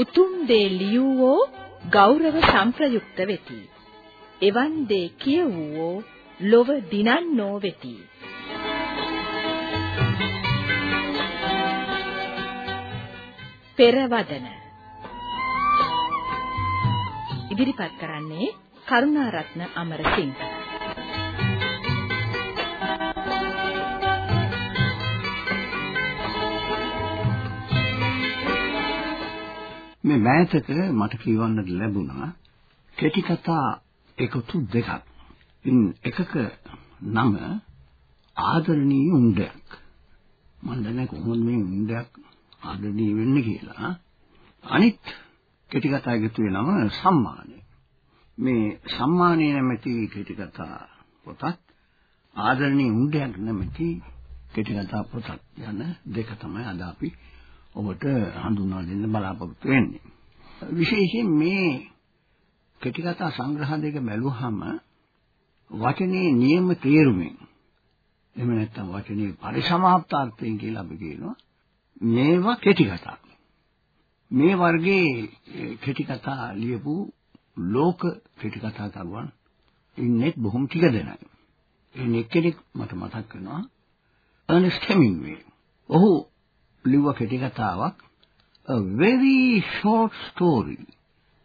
උතුම් දේ ලියවෝ ගෞරව සම්ප්‍රයුක්ත වෙති. එවන් දේ කියවෝ ලොව දිනන්නෝ වෙති. පෙරවදන ඉදිරිපත් කරන්නේ කරුණාරත්න අමරසිංහ මේ මෑතක මට කියවන්නට ලැබුණා කෙටි කතා එකතු දෙකක්. ඉන් එකක නම ආදරණීය උණ්ඩයක්. මම දන්නේ කොහොමද මේ උණ්ඩයක් ආදරණීය වෙන්නේ කියලා. අනිත් කෙටි කතා එකතු වෙනම සම්මානය. මේ සම්මානය නැමැති කෙටි කතා පොතත් ආදරණීය උණ්ඩයක් නැමැති කෙටි කතා පොතත් යන දෙක තමයි අද අපි ඔබට හඳුන්වා දෙන්න බලාපොරොත්තු වෙන්නේ. විශේෂයෙන් මේ කෙටි කතා සංග්‍රහ දෙක බැලුවහම වචනේ නියම තේරුමෙන් එහෙම නැත්නම් වචනේ පරිසමාප්තාර්ථයෙන් කියලා අපි කියනවා මේවා කෙටි කතා. මේ වර්ගයේ කෙටි කතා ලියපු ලෝක කෙටි කතා කරුවන් ඉන්නේ බොහොම ටික දෙනයි. ඒ එක්කෙනෙක් මට මතක් වෙනවා අර්නස්ට් හෙමින්ග්වේ. ඔහු ලිව්ව කෙටි කතාවක් a very short story.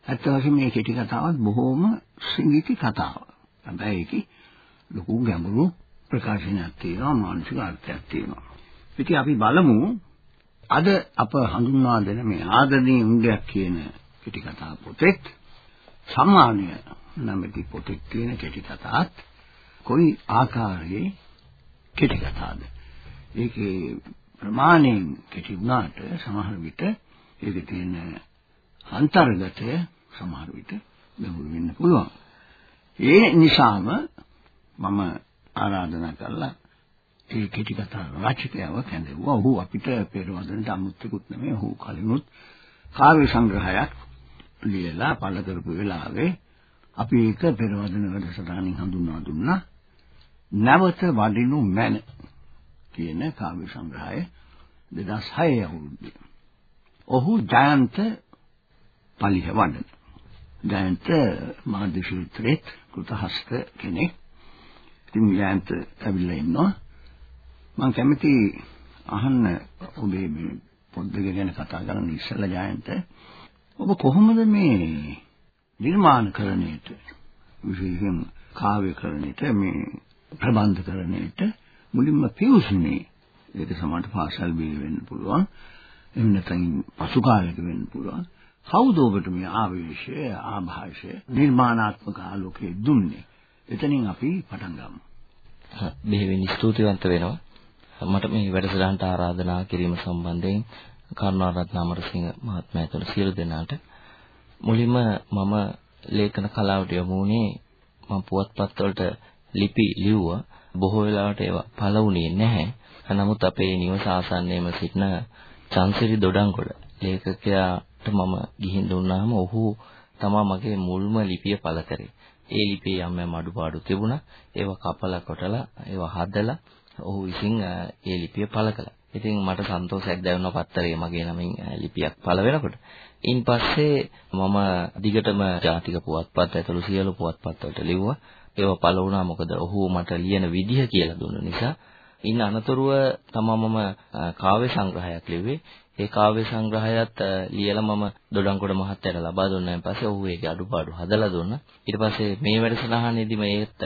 අත්‍යවශ්‍ය මේ කෙටි කතාවත් බොහොම සිංගිති කතාවක්. හැබැයි ඒකේ ලොකු ගැඹුරු ප්‍රකාශනයක් තියෙනවා මානසික අර්ථයක් තියෙනවා. ඉතින් අපි බලමු අද අප හඳුන්වා දෙන මේ ආදරණීය උණ්ඩයක් කියන කෙටි කතා පොතේ සම්මානය නැමැති පොතේ තියෙන කෙටි කතාත් කොයි ආකාරයේ කෙටි කතාද? ඒකේ ප්‍රමාණයෙන් කෙටි වුණාට සමහර විට ඒකේ තියෙන අන්තර්ගතය සමහර විට ගැඹුරු වෙන්න පුළුවන්. ඒ නිසාම මම ආරාධනා කළා ඒ කෙටි කතා රචකයව කැඳවුවා. ඔහු අපිට පෙරවදනට අමුත්‍යෙකුත් නෙමෙයි. ඔහු කලිනුත් කාව්‍ය සංග්‍රහයක් ලියලා පළ කරපු වෙලාවේ අපි ඒක පෙරවදන වැඩසටහනින් හඳුන්වා දුන්නා. නැවත වඩිනු මැන කියන කාව්‍ය සංග්‍රහය 2006 අවුරුද්දේ. ඔහු ජයන්ත පලිහ වඩන. ජයන්ත මාධ්‍ය ශිල්පීත් කෘතහස්ත කෙනෙක්. ඉතින් ජයන්ත ඇවිල්ලා ඉන්නවා. මම කැමති අහන්න ඔබේ මේ පොත් දෙක ගැන කතා කරන්න ඉස්සෙල්ලා ජයන්ත ඔබ කොහොමද මේ නිර්මාණකරණයට විශේෂයෙන් කාව්‍යකරණයට මේ ප්‍රබන්ධකරණයට මුලින්ම පියුසුනේ ඒක සමහරට පාසල් බිල වෙන්න පුළුවන්. එහෙම නැත්නම් පසු කාලයක වෙන්න පුළුවන්. කවුද ඔබට මේ ආවේශය ආభాෂය නිර්මාණාත්මක ආලෝකයේ දුන්නේ? එතනින් අපි පටන් ගමු. මෙහෙවින් ස්තුතිවන්ත වෙනවා. මට මේ වැඩසටහනට ආරාධනා කිරීම සම්බන්ධයෙන් කරුණාරත්න අමරසිංහ මහත්මයා ඇතුළු සියලු දෙනාට මුලින්ම මම ලේඛන කලාවට යොමු වුණේ මම පුවත්පත් වලට ලිපි ලිව්වා. බොහෝ වෙලාවට ඒවා පළ වුණේ නැහැ. නමුත් අපේ නිවස ආසන්නයේම සිටින චන්සිරි දොඩංගොඩ ලේඛකයාට මම ගිහින් දුන්නාම ඔහු තමා මගේ මුල්ම ලිපිය පළ කරේ. ඒ ලිපියේ යම් යම් අඩුපාඩු තිබුණා. ඒවා කපලා කොටලා ඒවා හදලා ඔහු විසින් ඒ ලිපිය පළ කළා. ඉතින් මට සන්තෝෂයක් දැනුණා පත්තරේ මගේ නමින් ලිපියක් පළ වෙනකොට. ඉන් පස්සේ මම දිගටම ජාතික පුවත්පත් ඇතුළු සියලු පුවත්පත් වලට ලිව්වා. ඒව පළ වුණා මොකද ඔහු මට ලියන විදිහ කියලා දුන්න නිසා. ඉන් අනතුරුව තමයි මම කාව්‍ය සංග්‍රහයක් ලිව්වේ. ඒ කාව්‍ය සංග්‍රහයත් ලියලා මම දොඩංගොඩ මහත්තයාට ලබා දුන්නාන් පස්සේ ඔහු ඒකේ අඩුපාඩු හදලා දුන්නා. ඊට පස්සේ මේ වැඩසටහනේදී මේත්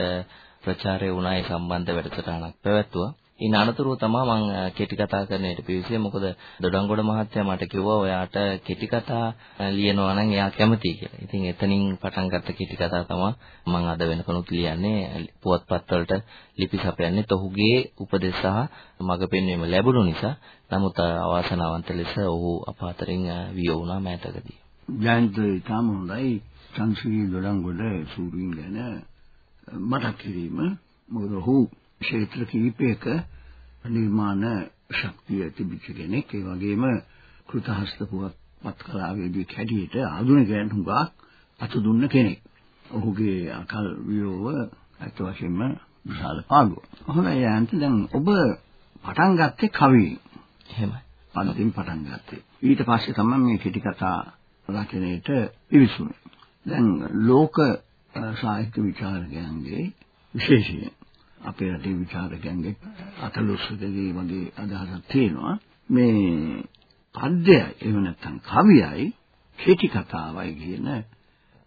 ප්‍රචාරය වුණා ඒ සම්බන්ධ වැඩසටහනක් පැවැත්තුවා. ඉන් අනතුරුව තමයි මම කෙටි කතා කරන්නට පිවිසියේ මොකද දොඩංගොඩ මහත්තයා මට කිව්වා ඔයාට කෙටි කතා ලියනවා නම් එයා කැමතියි කියලා. ඉතින් එතනින් පටන් ගත්ත කෙටි කතා තමයි මම අද වෙනකනුත් ලියන්නේ පුවත්පත් වලට ලිපි සපයන්නේ ඔහුගේ උපදෙස් සහ මඟ පෙන්වීම ලැබුණු නිසා. නමුත් අවාසනාවන්ත ලෙස ඔහු අප අතරින් විය වුණා මෑතකදී. ජයන්ත ඉතාම හොඳයි සංස්කෘතික දොඩංගොඩ සූරීන් ගැන මතක් කිරීම මොකද ඔහු ක්ෂේත්‍ර කිහිපයක නිර්මාණ ශක්තිය තිබිච්ච කෙනෙක් ඒ වගේම කෘතහස්ත පුවත්පත් කලාවේදී කැඩියට ආධුනිකයන් හුඟක් අත දුන්න කෙනෙක්. ඔහුගේ අකල් වියෝව අත් වශයෙන්ම විශාල පාඩුවක්. හොඳයි යන්ත දැන් ඔබ පටන් ගත්තේ කවියෙන්. එහෙමයි. පන්තිම පටන් ගත්තේ. ඊට පස්සේ තමයි මේ කෙටි කතා රචනයේට පිවිසුනේ. දැන් ලෝක සාහිත්‍ය විචාරකයන්ගේ විශේෂයෙන් අපේ රටේ විචාරකයන්ගේ අතලොස්සකදී වගේ අදහසක් තියෙනවා මේ පද්‍යයි එහෙම නැත්නම් කවියයි කෙටි කතාවයි කියන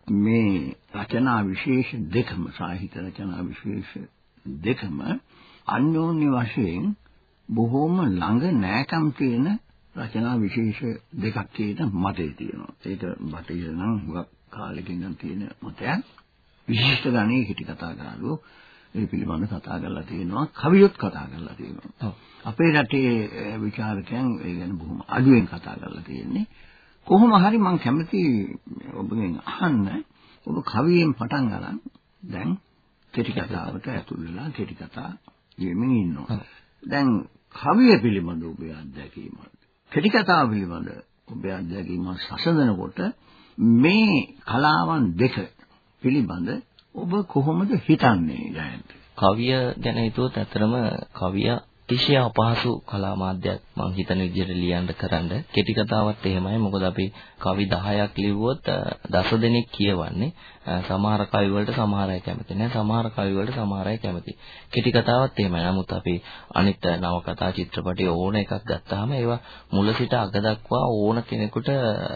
මේ රචනා විශේෂ දෙකම සාහිත්‍ය රචනා විශේෂ දෙකම අන්‍යෝන්‍ය වශයෙන් බොහෝම ළඟ නෑකම් තියෙන රචනා විශේෂ දෙකක් කියන මතය තියෙනවා. ඒක බටහිර නම් හුඟක් කාලෙකින් නම් තියෙන මතයක්. විශිෂ්ට ගණයේ හිටි කතාකාරයෝ ඒ පිළිබඳව කතා කරලා තියෙනවා. කවියොත් කතා කරලා තියෙනවා. අපේ රටේ විචාරකයන් ඒ ගැන බොහොම අඩුවෙන් කතා කරලා තියෙන්නේ. කොහොම හරි මම කැමති ඔබගෙන් අහන්න ඔබ කවියෙන් පටන් ගන්න දැන් කෙටි කතාවට ඇතුල් වෙලා කෙටි කතා ලියමින් ඉන්නවා. දැන් කවිය පිළිබඳ ඔබේ අත්දැකීම කෙටි කතාව පිළිබඳ ඔබේ අත්දැකීම සසඳනකොට මේ කලාවන් දෙක පිළිබඳ ඔබ කොහොමද හිතන්නේ ජයන්ත? කවිය ගැන හිතුවොත් ඇත්තරම කවිය අතිශය අපහසු කලා මාධ්‍යයක් මම හිතන විදිහට ලියන්න කරන්න. කෙටි කතාවත් එහෙමයි. මොකද අපි කවි 10ක් ලිව්වොත් දස දෙනෙක් කියවන්නේ සමහර කවි වලට සමහර අය කැමති නැහැ සමහර කවි වලට සමහර අය කැමති. කෙටි කතාවත් එහෙමයි. නමුත් අපි අනිත් නවකතා චිත්‍රපටි ඕන එකක් ගත්තාම ඒවා මුල සිට අග දක්වා ඕන කෙනෙකුට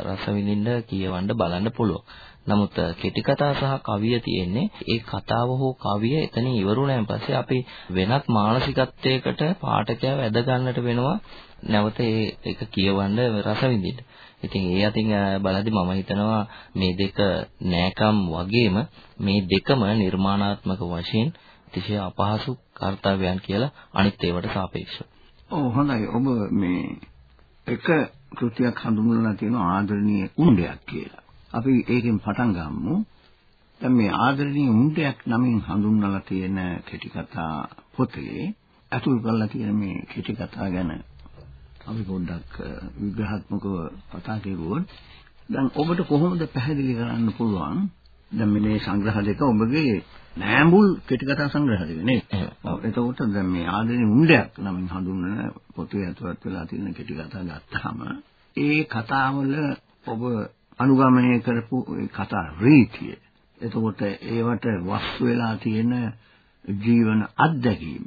රස විඳින්න කියවන්න බලන්න පුළුවන්. නමුත් කෙටි කතා සහ කවිය තියෙන්නේ ඒ කතාව හෝ කවිය එතනින් ඉවරුණාන් පස්සේ අපි වෙනත් මානසිකත්වයකට පාඨකයා වැද ගන්නට වෙනවා නැවත ඒ ඒක කියවන්න රස විඳින්න. ඉතින් ඒ අතින් බලද්දි මම හිතනවා මේ දෙක නෑකම් වගේම මේ දෙකම නිර්මාණාත්මක වශයෙන් අතිශය අපහසු කාර්යයන් කියලා අනිත් ඒවට සාපේක්ෂව. ඔව් හොඳයි. ඔබ මේ එක කෘතියක් හඳුන්වලා තියෙනවා ආදරණීය උණ්ඩයක් කියලා. අපි ඒකෙන් පටන් ගමු. දැන් මේ ආදරණීය උන්ටයක් නමින් හඳුන්වලා තියෙන කෙටි කතා පොතේ අතුල් කරලා තියෙන මේ කෙටි කතා ගැන අපි පොඩ්ඩක් විග්‍රහාත්මකව කතා කෙරුවොත් දැන් ඔබට කොහොමද පැහැදිලි කරන්න පුළුවන් දැන් මේ සංග්‍රහ දෙක ඔබගේ නෑඹුල් කෙටි කතා සංග්‍රහ දෙක නේ. ඔව් එතකොට දැන් මේ ආදරණීය උන්ඩයක් නමින් හඳුන්වන පොතේ ඇතුළත් වෙලා තියෙන කෙටි කතා ගත්තාම ඒ කතාවල ඔබ අනුගමනය කරපු කතා රීතිය. එතකොට ඒවට වස්තු වෙලා තියෙන ජීවන අත්දැකීම්.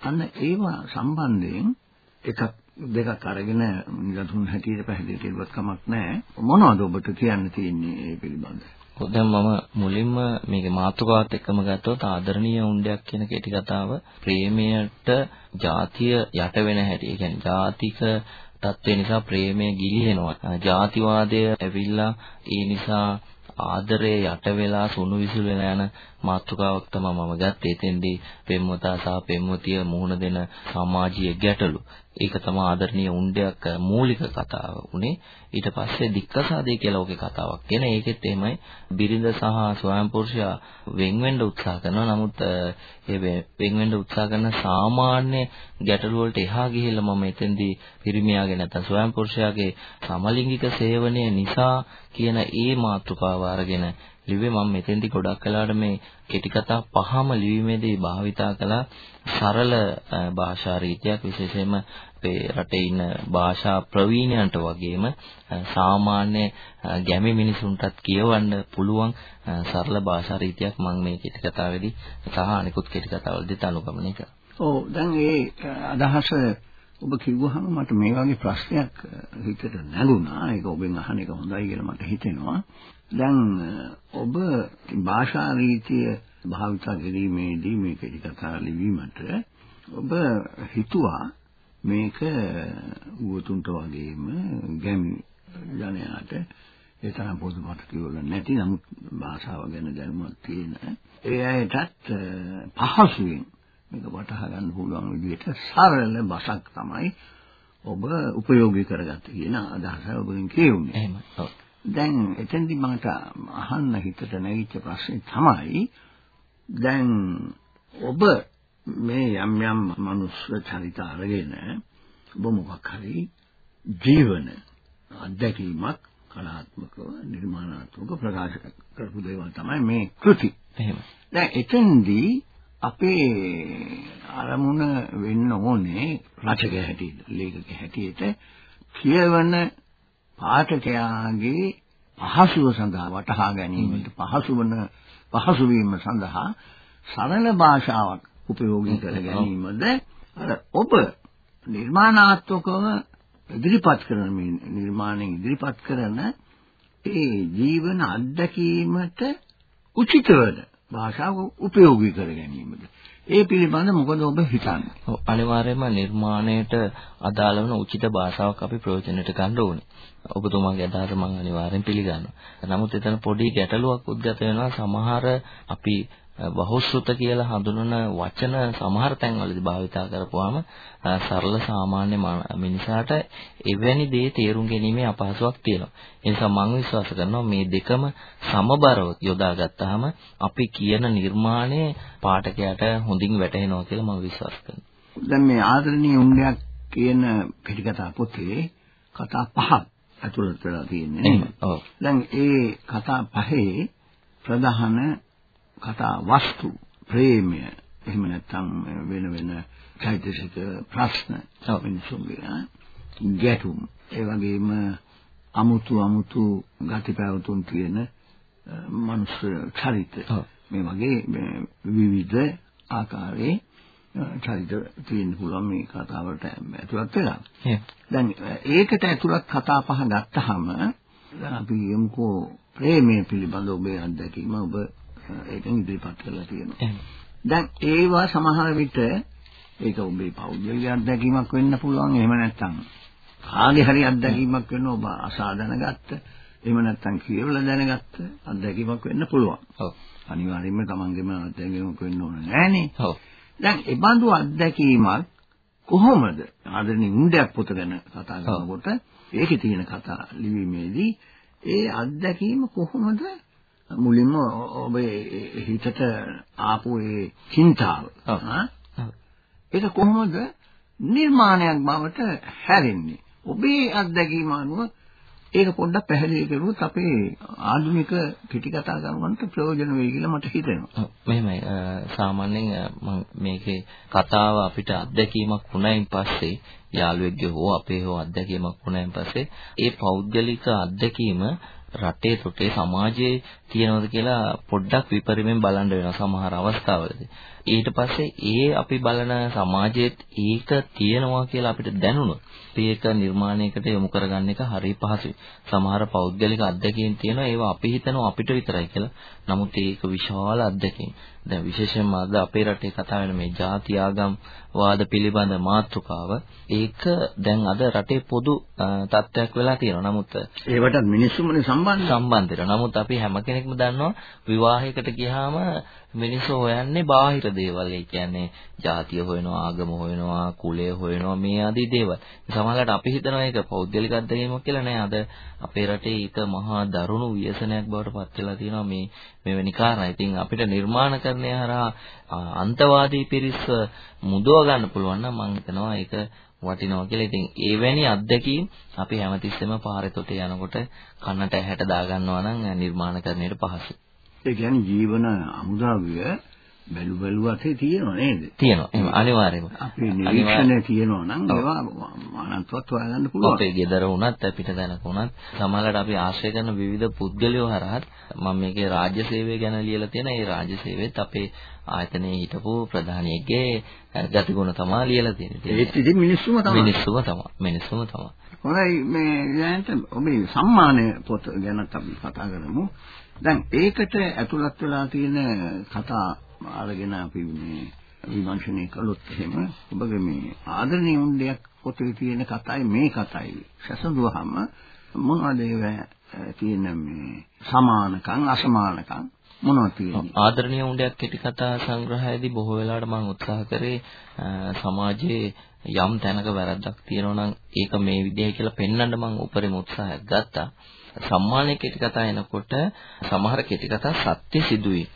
අන්න ඒවා සම්බන්ධයෙන් එකක් දෙකක් අරගෙන නිරතුන් හැටියට පැහැදිලි කෙරුවත් කමක් නැහැ. මොනවද ඔබට කියන්න තියෙන්නේ ඒ පිළිබඳව? දැන් මම මුලින්ම මේකේ මාතෘකාවත් එක්කම ගත්තොත් ආදරණීය උණ්ඩයක් කියන කෙටි කතාව ප්‍රේමයට ಜಾතිය යට වෙන හැටි. ඒ කියන්නේ ජාතික තත්ත්වය නිසා ප්‍රේමය ගිලිහෙනවා. ජාතිවාදය ඇවිල්ලා ඒ නිසා ආදරය යට වෙලා සුණු විසුළු වෙලා යන මාතෘකාවක් තමයි මම ගත්තේ. එතෙන්දී පෙම්වතා සහ පෙම්වතිය මුහුණ දෙන සමාජීය ගැටලු. ඒක තමයි ආදරණීය උණ්ඩයක් මූලික කතාව උනේ. ඊට පස්සේ දික්කසාදේ කියලා ඔකේ කතාවක් කියන. ඒකෙත් එහෙමයි බිරිඳ සහ ස්වයං පුරුෂයා වෙන් වෙන්න උත්සාහ කරනවා. නමුත් ඒ වෙන් වෙන්න උත්සාහ කරන සාමාන්‍ය ගැටලු වලට එහා ගිහිල්ලා මම එතෙන්දී පිරිමියාගේ නැත්නම් ස්වයං පුරුෂයාගේ සමලිංගික සේවනය නිසා කියන ඒ මාතෘකාව අරගෙන ලිව්වේ මම මෙතෙන්දි ගොඩක් කලාට මේ කෙටි කතා පහම ලිවීමේදී භාවිතා කළා සරල භාෂා රීතියක් විශේෂයෙන්ම අපේ රටේ ඉන්න භාෂා ප්‍රවීණයන්ට වගේම සාමාන්‍ය ගැමි මිනිසුන්ටත් කියවන්න පුළුවන් සරල භාෂා රීතියක් මම මේ කෙටි කතාවේදී සහ අනිකුත් කෙටි කතාවලදී අනුගමනය කරා. ඔව් දැන් ඒ අදහස ඔබ කිව්වහම මට මේ වගේ ප්‍රශ්නයක් හිතට නැගුණා. ඒක ඔබෙන් අහන එක හොඳයි කියලා මට හිතෙනවා. දැන් ඔබ භාෂා රීතිය භාවිත කිරීමේදී මේ කෙටි කතා ලිවීමට ඔබ හිතුවා මේක උවතුන්ට වගේම ගැමි ජනයාට ඒ තරම් පොදුමත් කියවල නැති නමුත් භාෂාව ගැන දැනුමක් තියෙන ඒ අයටත් පහසුවෙන් මේක වටහා ගන්න පුළුවන් විදිහට සරල බසක් තමයි ඔබ උපයෝගී කරගත්තේ කියන අදහස ඔබෙන් කියුනේ. එහෙමයි. ඔව්. දැන් එතෙන්දි මට අහන්න හිතට නැගිච්ච ප්‍රශ්නේ තමයි දැන් ඔබ මේ යම් යම් මනුස්ස චරිත අරගෙන ඔබ මොකක් හරි ජීවන අත්දැකීමක් කලාත්මකව නිර්මාණාත්මකව ප්‍රකාශ කරපු දේවල් තමයි මේ කෘති. එහෙම. දැන් එතෙන්දී අපේ අරමුණ වෙන්න ඕනේ රචක හැටියට ලේඛක හැටියට කියවන පාඨකයාගේ පහසුව සඳහා වටහා ගැනීමට පහසු වන පහසු වීම සඳහා සරල භාෂාවක් උපයෝගී කර ගැනීමද අර ඔබ නිර්මාණාත්මකව ඉදිරිපත් කරන මේ නිර්මාණය ඉදිරිපත් කරන ඒ ජීවන අත්දැකීමට උචිතවද භාෂාව උපයෝගී කර ගැනීමද ඒ පිළිබඳ මොකද ඔබ හිතන්නේ? ඔව් අනිවාර්යයෙන්ම නිර්මාණයට අදාළ වන උචිත භාෂාවක් අපි ප්‍රයෝජනයට ගන්න ඕනේ. ඔබතුමාගේ අදහස මම අනිවාර්යෙන් පිළිගන්නවා. නමුත් එතන පොඩි ගැටලුවක් උද්ගත වෙනවා සමහර අපි බහුශෘත කියලා හඳුනන වචන සමහර තැන්වලදී භාවිතා කරපුවාම සරල සාමාන්‍ය මිනිසාට එවැනි දේ තේරුම් ගැනීමේ අපහසුාවක් තියෙනවා. ඒ නිසා මම විශ්වාස කරනවා මේ දෙකම සමබරව යොදා ගත්තාම අපි කියන නිර්මාණය පාඨකයාට හොඳින් වැටහෙනවා කියලා මම විශ්වාස කරනවා. දැන් මේ ආදරණීය උණ්ඩයක් කියන පිටිකතා පොතේ කතා පහක් ඇතුළත් වෙලා තියෙන්නේ නේද? ඔව්. දැන් ඒ කතා පහේ ප්‍රධාන කතා වස්තු ප්‍රේමය එහෙම නැත්නම් වෙන වෙන චෛතසික ප්‍රශ්න මිනිසුන්ගේ ගැටුම්. ඒ වගේම අමුතු අමුතු ගති පැවතුම් තියෙන මනුස්ස චරිත. මේ වගේ විවිධ ආකාරයේ චරිත තියෙන්න පුළුවන් මේ කතාවට ඇතුළත් වෙලා. දැන් ඒකට ඇතුළත් කතා පහ ගත්තාම දැන් අපි යමුකෝ ප්‍රේමය පිළිබඳ ඔබේ අත්දැකීම ඔබ ඒකෙන් ඉදිරිපත් කරලා තියෙනවා. දැන් ඒවා සමහර විට ඒක ඔබේ පෞද්ගලික අත්දැකීමක් වෙන්න පුළුවන්. එහෙම නැත්නම් කාගේ හරි අත්දැකීමක් වෙන්න ඔබ අසා දැනගත්ත. එහෙම නැත්නම් කියවලා දැනගත්ත අත්දැකීමක් වෙන්න පුළුවන්. ඔව්. අනිවාර්යයෙන්ම තමන්ගේම අත්දැකීමක් වෙන්න ඕන නෑනේ. ඔව්. දැන් ඒ බඳු අත්දැකීමක් කොහොමද ආදරණීය උණ්ඩයක් පොත ගැන කතා කරනකොට ඒකේ තියෙන කතා ලිවීමේදී ඒ අත්දැකීම කොහොමද මුලින්ම ඔබේ හිතට ආපු ඒ චින්තාව. ඒක කොහොමද නිර්මාණයක් බවට හැරෙන්නේ? ඔබේ අත්දැකීම අනුව ඒක පොඩ්ඩක් පැහැදිලි කරුවොත් අපේ ආධුනික කෙටි කතා කරනවට ප්‍රයෝජන වෙයි කියලා මට හිතෙනවා. මෙහෙමයි. සාමාන්‍යයෙන් මම මේකේ කතාව අපිට අත්දැකීමක් වුණයින් පස්සේ යාළුවෙක්ගේ හෝ අපේ හෝ අත්දැකීමක් වුණයින් පස්සේ ඒ පෞද්ගලික අත්දැකීම රටේ තොටේ සමාජයේ තියෙනවද කියලා පොඩ්ඩක් විපරිමෙන් බලන්න වෙනවා සමහර අවස්ථාවලදී. ඊට පස්සේ ඒ අපි බලන සමාජයේත් ඒක තියෙනවා කියලා අපිට දැනුණොත් ඒක නිර්මාණයකට යොමු කරගන්න එක හරි පහසුයි. සමහර පෞද්ගලික අත්දැකීම් තියෙනවා ඒවා අපි හිතනවා අපිට විතරයි කියලා. නමුත් ඒක විශාල අත්දැකීම්. දැන් විශේෂයෙන්ම අද අපේ රටේ කතා වෙන මේ ಜಾති ආගම් වාද පිළිබඳ මාතෘකාව ඒක දැන් අද රටේ පොදු තත්ත්වයක් වෙලා තියෙනවා. නමුත් ඒවට මිනිස්සුමනේ සම්බන්ධ සම්බන්ධ වෙනවා. නමුත් අපි හැම කෙනෙක්ම දන්නවා විවාහයකට ගියාම මිනිස්සු හොයන්නේ බාහිර දේවල්. ඒ කියන්නේ ජාතිය හොයනවා, ආගම හොයනවා, කුලය හොයනවා මේ ආදී දේවල්. සමහරවිට අපි හිතනවා ඒක පෞද්ගලික අත්දැකීමක් කියලා නෑ. අද අපේ රටේ ඒක මහා දරුණු ව්‍යසනයක් බවට පත් වෙලා තියෙනවා මේ මෙවැනි කාරණා. ඉතින් අපිට නිර්මාණකරණය හරහා අන්තවාදී පිරිස මුදව ගන්න පුළුවන් නම් මම හිතනවා ඒක වටිනවා කියලා. ඉතින් එවැනි අත්දැකීම් අපි හැමතිස්සෙම පාරේ තොටේ යනකොට කන්නට ඇහැට දා ගන්නවා නම් නිර්මාණකරණයට පහසුයි. ඒ කියන්නේ ජීවන අමුද්‍රව්‍ය බැලු බැලුවත් තියෙනවා නේද? තියෙනවා. එහෙම අනිවාර්යයෙන්ම. අපේ නිරීක්ෂණය තියෙනවා නම් ඒවා මානත්වත් හොයාගන්න පුළුවන්. අපේ ගෙදර වුණත් පිට තැනක වුණත් සමහරවිට අපි ආශ්‍රය කරන විවිධ පුද්ගලයෝ හරහත් මම මේකේ රාජ්‍ය සේවය ගැන ලියලා තියෙන ඒ රාජ්‍ය සේවයේත් අපේ ආයතනයේ හිටපු ප්‍රධානියෙක්ගේ ගතිගුණ තමයි ලියලා තියෙන්නේ. ඒත් ඉතින් මිනිස්සුම තමයි. මිනිස්සුම තමයි. මිනිස්සුම තමයි. හොඳයි මේ දැනට ඔබේ සම්මානය පොත ගැනත් අපි කතා කරමු. දැන් ඒකට ඇතුළත් වෙලා තියෙන කතා අරගෙන අපි මේ විමර්ශනය කළොත් එහෙම ඔබගේ මේ ආදරණීය උණ්ඩයක් පොතේ තියෙන කතයි මේ කතයි සැසඳුවාම මොනවද ඒවා තියෙන මේ සමානකම් අසමානකම් මොනවද තියෙන්නේ? ආදරණීය උණ්ඩයක් කෙටි කතා සංග්‍රහයේදී බොහෝ වෙලාවට මම උත්සාහ කරේ සමාජයේ යම් තැනක වැරද්දක් තියෙනවා නම් ඒක මේ විදිහයි කියලා පෙන්වන්න මම උපරිම උත්සාහයක් ගත්තා. සම්මානයේ කෙටි කතා එනකොට සමහර කෙටි කතා සත්‍ය සිදුවීම්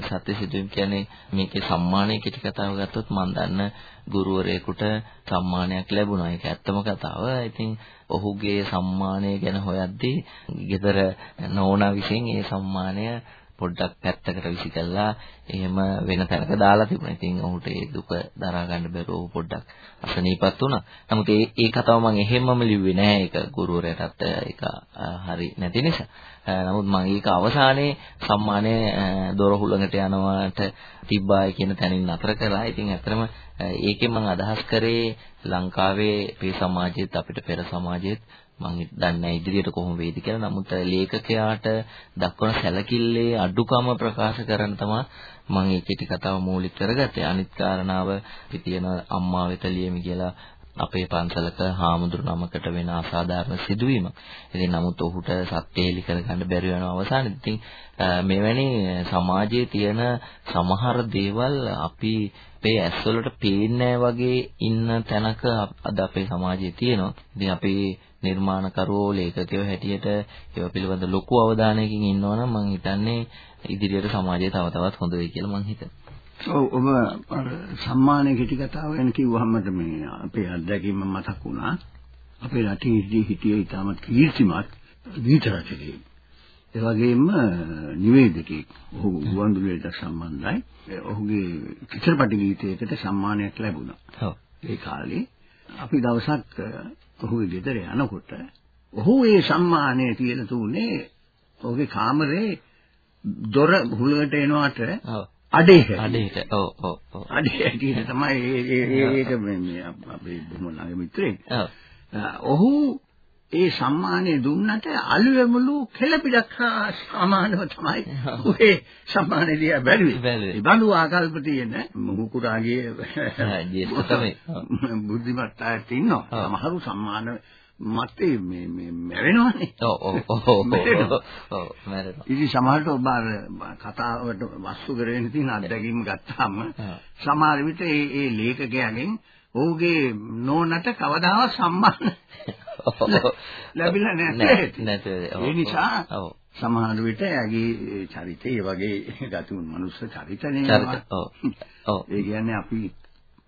සත්‍ය සිදුවීම් කියන්නේ මේකේ සම්මානයේ කෙටි කතාව ගත්තොත් මම දන්න ගුරුවරයෙකුට සම්මානයක් ලැබුණා. ඒක ඇත්තම කතාව. ඉතින් ඔහුගේ සම්මානය ගැන හොයද්දී ගෙදර නෝනා විසින් ඒ සම්මානය පොඩ්ඩක් පැත්තකට විසි කළා එහෙම වෙන තැනක දාලා තිබුණා. ඉතින් ඔහුට ඒ දුක දරා ගන්න බැරුව පොඩ්ඩක් අසනීපත් වුණා. නමුත් ඒ ඒ කතාව මම එහෙමම ලිව්වේ නෑ. ඒක ගුරුවරයාටත් ඒක හරි නැති නිසා. නමුත් මම ඒක අවසානයේ සම්මානය දොර හුලඟට යනවාට තිබ්බායි කියන තැනින් නතර කළා. ඉතින් ඇත්තටම ඒකෙන් මම අදහස් කරේ ලංකාවේ මේ සමාජයේත් අපිට පෙර සමාජයේත් මම දන්නේ ඉදිරියට කොහොම වේද කියලා. නමුත් ලේඛකයාට දක්වන සැලකිල්ලේ අඩුකම ප්‍රකාශ කරන තමයි මම මේ කෙටි කතාව මූලික කරගත්තේ. අනිත් කාරණාව අපි තියෙන අම්මා වෙත ලියමි කියලා අපේ පන්සලක හාමුදුරු නමකට වෙන අසාධාරණ සිදුවීමක්. ඉතින් නමුත් ඔහුට සත්‍ය හෙලි කරගන්න බැරි වෙන අවසානයේ ඉතින් මෙවැනි සමාජයේ තියෙන සමහර දේවල් අපි අපේ ඇස්වලට පේන්නේ වගේ ඉන්න තැනක අද අපේ සමාජයේ තියෙනවා. ඉතින් අපි නිර්මාණකරුවෝ ලේඛකයෝ හැටියට ඒව පිළිබඳ ලොකු අවධානයකින් ඉන්නවනම් මම හිතන්නේ ඉදිරියට සමාජය තව තවත් හොඳ වෙයි කියලා මම හිතනවා. ඔව් ඔබ සම්මානයේ කෙටි කතාව ගැන කිව්වහම මේ අපේ අත්දැකීම මතක් වුණා. අපේ රටේ ඉදී හිටියේ ඉතාමත් කීර්තිමත් ගීත රචකයෙක්. ඒ වගේම නිවේදකයෙක්. ඔහු ගුවන්විදුලියට සම්බන්ධයි. ඔහුගේ චිත්‍රපට ගීතයකට සම්මානයක් ලැබුණා. ඔව්. ඒ කාලේ අපි දවසක් ඔහුගේ ගෙදර යනකොට ඔහු ඒ සම්මානය තියලා තුනේ ඔහුගේ කාමරේ දොර හුලකට එනවට ඔව් අඩේක අඩේක ඔව් ඔව් ඔව්. අඩේ ඇටියට තමයි ඒක මේ අපේ බොහොම ළඟ මිත්‍රයෙක් ඔව්. ඔහු ඒ සම්මානය දුන්නට අලුයමුළු කෙලපිඩක් හා සමානව තමයි ඔහේ සම්මානය දිහා බැලුවේ. ඒ බඳු ආකල්ප තියෙන මුහුකුරාගේ තමයි. බුද්ධිමත් අයත් ඉන්නවා. සමහරු සම්මාන මතේ මේ මේ මැරෙනවනේ. ඔව් ඔව් ඔව් ඔව් මැරෙනවා. ඉතින් සමහරට ඔබ අර කතාවට වස්තු කරගෙන තියෙන අත්දැකීම් ගත්තාම සමහර විට ඒ ඒ ලේඛකයාගෙන් ඔහුගේ නෝනට කවදාවත් සම්මාන ලැබිලා නැහැ. නැතේ. ඒ නිසා සමහර විට යගේ චරිතය ඒ වගේ ගතුන් මනුස්ස චරිතනේ. චරිත. ඔව්. ඔව්. ඒ කියන්නේ අපි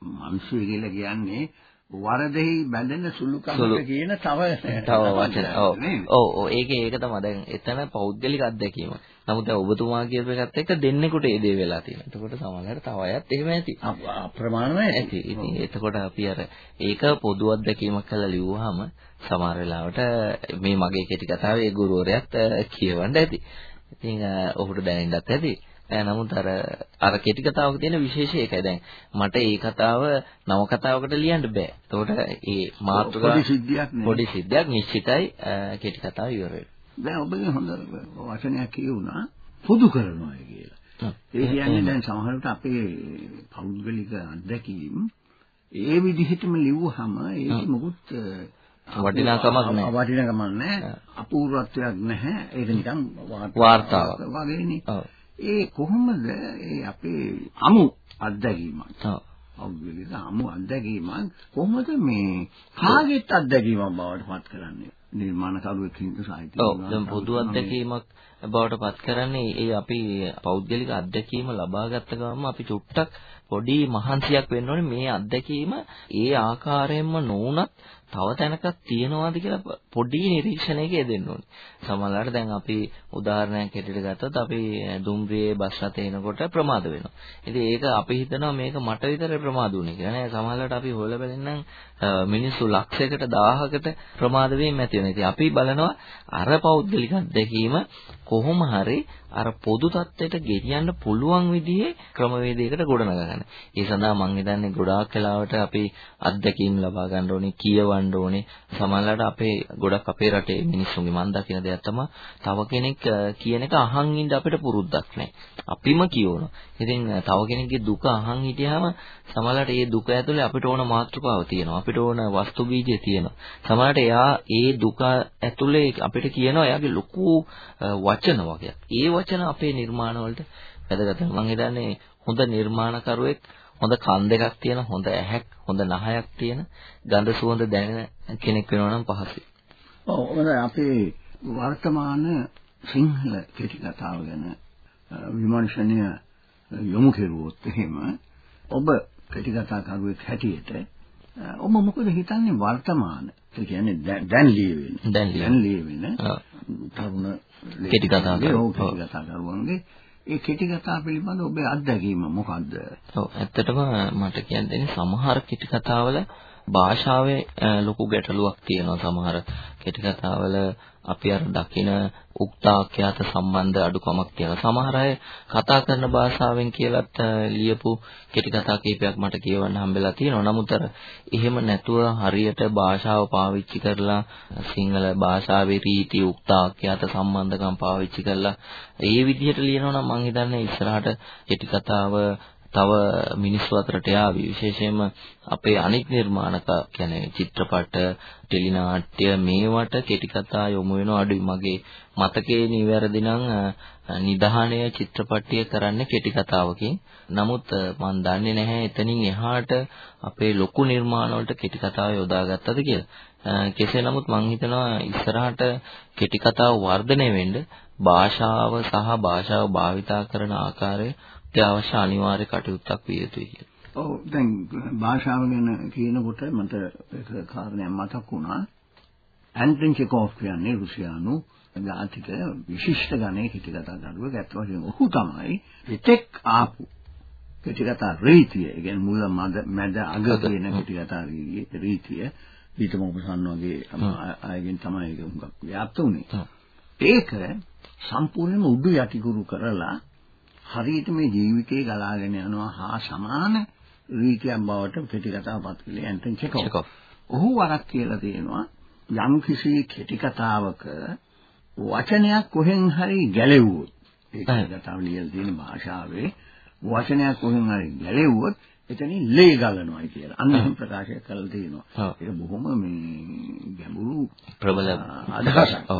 මිනිස්සු කියලා කියන්නේ වරදෙහි බැඳෙන සුළුකමක කියන තව තව වචන. ඔව්. ඔව් ඔව් ඒකේ ඒක තමයි දැන් එතන පෞද්ගලික අත්දැකීම. නමුත් දැන් ඔබතුමා කියපු එකත් එක්ක දෙන්නෙකුට ඒ දේ වෙලා තියෙනවා. එතකොට සමහරවිට තව අයත් එහෙම ඇති. අප්‍රමාණව ඇති. ඉතින් එතකොට අපි අර ඒක පොදු අත්දැකීමක් කියලා ලිව්වහම සමහර වෙලාවට මේ මගේ කෙටි කතාවේ ගුරුවරයාත් කියවන්න ඇති. ඉතින් ඔහුට දැනෙන්නත් ඇති. නමුත් අර අර කෙටි කතාවක තියෙන විශේෂය ඒකයි. දැන් මට මේ කතාව නව කතාවකට ලියන්න බෑ. ඒකට ඒ මාතෘකාව පොඩි සිද්ධියක් නේ. පොඩි සිද්ධියක් නිශ්චිතයි කෙටි කතාව ඉවර වෙනවා. දැන් ඔබගේ හොඳ වචනයක් කියුණා පුදු කරනවා කියලා. ඒ කියන්නේ දැන් සමහරවිට අපේ පෞද්ගලික අත්දැකීම් ඒ විදිහටම ලිව්වහම ඒක මොකුත් වටිනාකමක් නැහැ. වටිනාකමක් නැහැ. අපූර්වත්වයක් නැහැ. ඒක නිකන් වාර්තාවක් වගේනේ. ඒ කොහොමද ඒ අපේ අමු අත්දැකීමක්. පෞද්ගලික අමු අත්දැකීමක් කොහොමද මේ කාගෙත් අත්දැකීමක් බවට පත් කරන්නේ? නිර්මාණකරුවෙක් හින්දා සාහිත්‍ය ඔව් දැන් පොදු අත්දැකීමක් බවට පත් කරන්නේ ඒ අපි පෞද්ගලික අත්දැකීම ලබා ගත්ත ගමන් අපි චුට්ටක් පොඩි මහන්සියක් වෙන්න ඕනේ මේ අත්දැකීම ඒ ආකාරයෙන්ම නොවුනත් තව තැනක තියනවාද කියලා පොඩි නිරීක්ෂණයක යෙදෙන්න ඕනේ. සමහරවිට දැන් අපි උදාහරණයක් හැටියට ගත්තොත් අපි දුම්රියේ බස් රථේ එනකොට ප්‍රමාද වෙනවා. ඉතින් ඒක අපි හිතනවා මේක මට විතරයි ප්‍රමාද වුනේ කියලා. නෑ සමහරවිට අපි හොයලා බලනනම් මිනිස්සු ලක්ෂයකට 1000කට ප්‍රමාද වෙන්නේ නැති වෙනවා. ඉතින් අපි බලනවා අර පෞද්ගලික අත්දැකීම කොහොම හරි අර පොදු தත්ත්වයට ගෙනියන්න පුළුවන් විදිහේ ක්‍රමවේදයකට ගොඩනගා ඒ සඳහා මම හිතන්නේ ගොඩාක් වෙලාවට අපි අත්දැකීම් ලබා ගන්න ඕනේ, කියවන්න ඕනේ. සමහරවිට අපේ ගොඩක් අපේ රටේ මිනිස්සුන්ගේ මන් දකින දෙයක් තමයි තව කෙනෙක් කියන එක අහන් ඉඳ අපිට පුරුද්දක් නැහැ. අපිම කියවනවා. ඉතින් තව කෙනෙක්ගේ දුක අහන් හිටියාම සමහරවිට ඒ දුක ඇතුලේ අපිට ඕන මාතෘකාව තියෙනවා. අපිට ඕන වස්තු බීජය තියෙනවා. සමහරවිට එයා ඒ දුක ඇතුලේ අපිට කියනවා එයාගේ ලොකු වචන වගේක්. ඒ වචන අපේ නිර්මාණ වලට වැදගත් වෙනවා. මම හිතන්නේ හොඳ නිර්මාණකරුවෙක් හොඳ කන් දෙකක් තියෙන හොඳ ඇහැක් හොඳ නහයක් තියෙන ගඳ සුවඳ දැනෙන කෙනෙක් වෙනවා නම් පහසුයි. ඔව් හොඳයි අපේ වර්තමාන සිංහල කෙටි කතාව ගැන විමර්ශනය යොමු කෙරුවොත් එහෙම ඔබ කෙටි කතා කරුවෙක් හැටියට ඔබ මොකද හිතන්නේ වර්තමාන? ඒ කියන්නේ දැන් ලියවෙන. දැන් ලියවෙන. තරුණ කෙටි කතා කරුවන්ගේ. ඒ කෙටි කතා පිළිබඳ ඔබේ අත්දැකීම මොකක්ද? ඔව් ඇත්තටම මට කියන්න සමහර කෙටි කතාවල භාෂාවේ ලොකු ගැටලුවක් තියෙනවා සමහර කෙටි කතාවල අපි අර දකින උක්තාක්‍යත සම්බන්ධ අඩුකමක් තියෙනවා. සමහර අය කතා කරන භාෂාවෙන් කියලත් ලියපු කෙටි කතා කීපයක් මට කියවන්න හම්බෙලා තියෙනවා. නමුත් අර එහෙම නැතුව හරියට භාෂාව පාවිච්චි කරලා සිංහල භාෂාවේ රීති උක්තාක්‍යත සම්බන්ධකම් පාවිච්චි කරලා ඒ විදිහට ලියනවා නම් මම හිතන්නේ ඉස්සරහට කෙටි කතාව තව මිනිස්සු අතරට යාවි. විශේෂයෙන්ම අපේ අනික් නිර්මාණක කියන්නේ චිත්‍රපට ටෙලිනාට්‍ය මේවට කෙටි කතා යොමු වෙන අඩුයි. මගේ මතකයේ නිවැරදි නම් නිධානය චිත්‍රපටය කරන්නේ කෙටි කතාවකින්. නමුත් මම දන්නේ නැහැ එතනින් එහාට අපේ ලොකු නිර්මාණ වලට කෙටි කතාව යොදාගත්තද කියලා. කෙසේ නමුත් මම හිතනවා ඉස්සරහට කෙටි කතාව වර්ධනය වෙන්න භාෂාව සහ භාෂාව භාවිතා කරන ආකාරය අත්‍යවශ්‍ය අනිවාර්ය කටයුත්තක් විය යුතුයි කියලා. ඔව් දැන් භාෂාව ගැන කියනකොට මට එක කාරණයක් මතක් වුණා. ඇන්ටන් චෙකෝව් කියන්නේ රුසියානු ජාතික විශිෂ්ට ගණයේ හිටිකතා දඩුවක ඇත්ත වශයෙන්ම ඔහු තමයි එතෙක් ආපු පිටිකතා රීතිය. ඒ කියන්නේ මුල මැද මැද අග කියන පිටිකතා රීතිය ඊටමොපසන් වගේ අයගෙන් තමයි ඒක හුඟක් ව්‍යාප්ත වුනේ. ඒක සම්පූර්ණයෙන්ම උඩු යටිකුරු කරලා හරියට මේ ජීවිතේ ගලාගෙන යනවා හා සමාන රීතියක් බවට කතාවක් පිළි ඇන්ටන් චෙකෝව්. ඔහු වරක් කියලා තියෙනවා යම් කිසි කෙටි කතාවක වචනයක් කොහෙන් හරි ගැලෙව්වොත් ඒ කතාව ලියලා තියෙන භාෂාවේ වචනයක් කොහෙන් හරි ගැලෙව්වොත් එතනින් ලේ ගලනවා කියලා. අන්න එහෙම ප්‍රකාශ කරලා තියෙනවා. ඒක බොහොම මේ ගැඹුරු ප්‍රබල අදහසක්.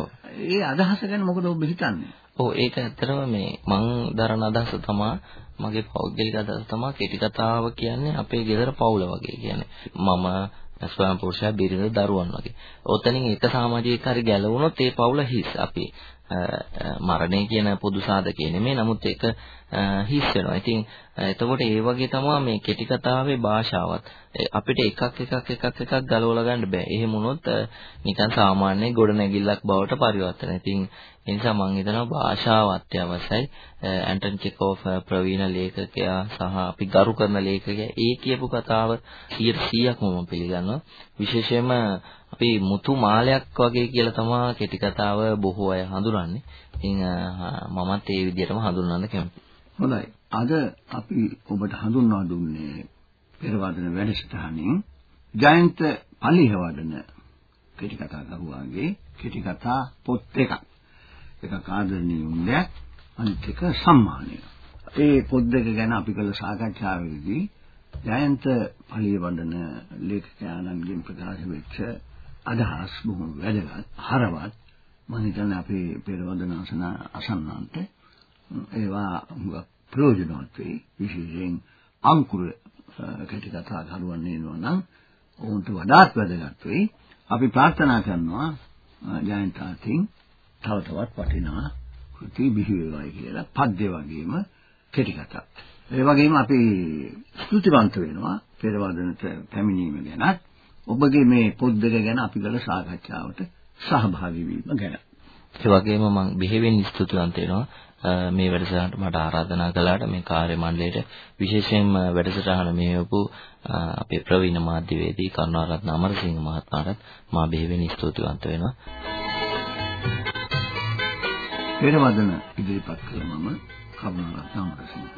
ඒ අදහස ගැන මොකද ඔබ හිතන්නේ? ඔව් ඒක ඇත්තටම මේ මං දරන අදහස තමයි මගේ පෞද්ගලික අදහස තමයි කෙටි කතාව කියන්නේ අපේ ගෙදර පවුල වගේ කියන්නේ. මම ස්වයං පුරුෂයා බිරිඳ දරුවන් වගේ. ඔතනින් එක සමාජයක හරි ගැලවුණොත් ඒ පවුල හිස්. අපි මරණය කියන පොදු සාධකේ නෙමෙයි. නමුත් ඒක හිස් වෙනවා. ඉතින් එතකොට ඒ වගේ තමයි මේ කෙටි කතාවේ භාෂාවත්. අපිට එකක් එකක් එකක් එකක් ගලවලා ගන්න බෑ. එහෙම වුණොත් නිකන් සාමාන්‍ය ගොඩ නැගිල්ලක් බවට පරිවර්තන. ඉතින් ඒ නිසා මම හිතනවා භාෂාව අත්‍යවශ්‍යයි. ඇන්ටන් චෙකෝව් ප්‍රවීණ ලේඛකයා සහ අපි ගරු කරන ලේඛකයා ඒ කියපු කතාව 100%ක්ම මම පිළිගන්නවා. විශේෂයෙන්ම අපි මුතු මාලයක් වගේ කියලා තමයි කෙටි කතාව බොහෝ අය හඳුනන්නේ. ඉතින් මමත් ඒ විදිහටම හඳුන්වන්න කැමතියි. හොඳයි. අද අපි ඔබට හඳුන්වා දුන්නේ පෙරවදන වැඩසටහනින් ජයන්ත පලිහවඩන කෙටි කතා කරුවාගේ කෙටි කතා පොත් එකක්. එකක් ආදරණීය උන්දයක් අනිත් එක සම්මානය. ඒ පොත් දෙක ගැන අපි කළ සාකච්ඡාවේදී ජයන්ත පලිහවඩන ලේඛකයාණන්ගෙන් ප්‍රකාශ වෙච්ච අදහස් බොහොම වැදගත් හරවත්. මම හිතන්නේ අපේ පෙරවදන අසන අසන්නන්ට ඒවා ප්‍රයෝජනවත් වෙයි. විශේෂයෙන් අංකුර කැටි කතා කරුවන් ඉන්නවා නම් ඔවුන්ට වඩාත් වැදගත් වෙයි. අපි ප්‍රාර්ථනා කරනවා ජයන්තාටින් තව තවත් වටිනා කෘති බිහි වේවායි කියලා පද්‍ය වගේම කෙටි කතා. ඒ වගේම අපි ස්තුතිවන්ත වෙනවා පෙරවදනට පැමිණීම ගැන ඔබගේ මේ පොත් දෙක ගැන අපි කළ සාකච්ඡාවට සහභාගී වීම ගැන. ඒ වගේම මම බෙහෙවින් ස්තුතිවන්ත වෙනවා මේ වැඩසටහනට මට ආරාධනා කළාට මේ කාර්ය මණ්ඩලයට විශේෂයෙන්ම වැඩසටහන මෙහෙවපු අපේ ප්‍රවීණ මාධ්‍යවේදී කරුණාරත්න අමරසිංහ මහත්මයාට මා බෙහෙවින් ස්තුතිවන්ත වෙනවා. පෙරවදන ඉදිරිපත් කළ මම කරුණාරත්න අමරසිංහ.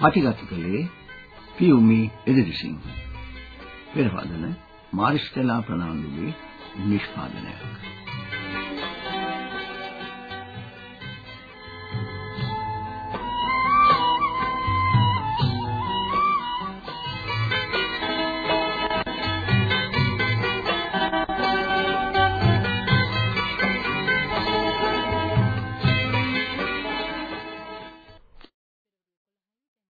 පටිගත කළේ පියුමි එදිරිසිංහ. පෙරවදන මාරිස්ටලා ප්‍රනාන්දුගේ නිෂ්පාදනයක්.